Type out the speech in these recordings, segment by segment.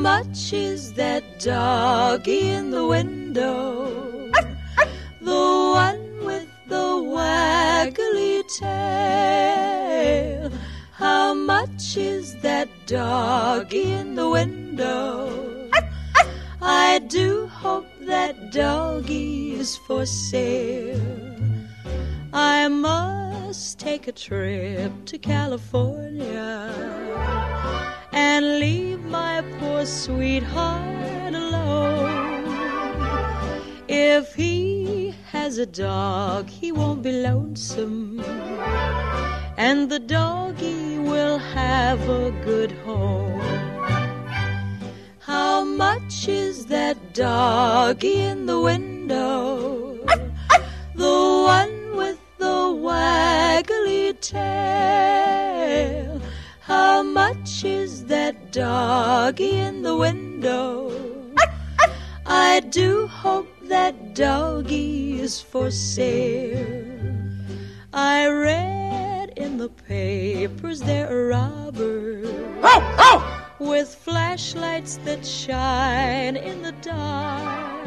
much is that doggy in the window? The one with the waggly tail. How much is that doggy in the window? I do hope that doggy is for sale. I must take a trip to California sweetheart alone. If he has a dog, he won't be lonesome, and the doggy will have a good home. How much is that doggy in the window? The one with the waggly tail. How much is that doggy in the window? I do hope that doggy is for sale. I read in the papers there are robbers with flashlights that shine in the dark.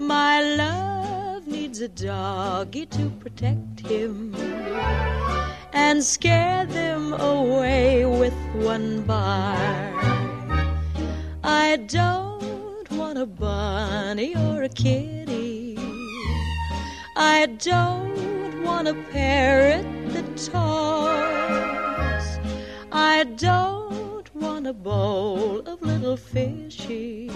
My love needs a doggy to protect him and scare them away with one bark. I don't want a bunny or a kitty. I don't want a parrot that talks. I don't want a bowl of little fishies.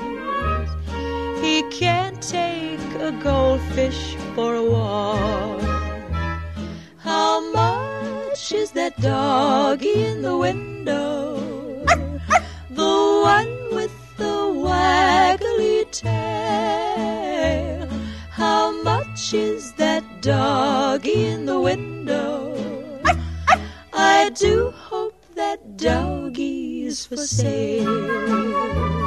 He can't take a goldfish for a walk. Is that doggy in the window? The one with the waggly tail. How much is that doggy in the window? I do hope that doggy's for sale.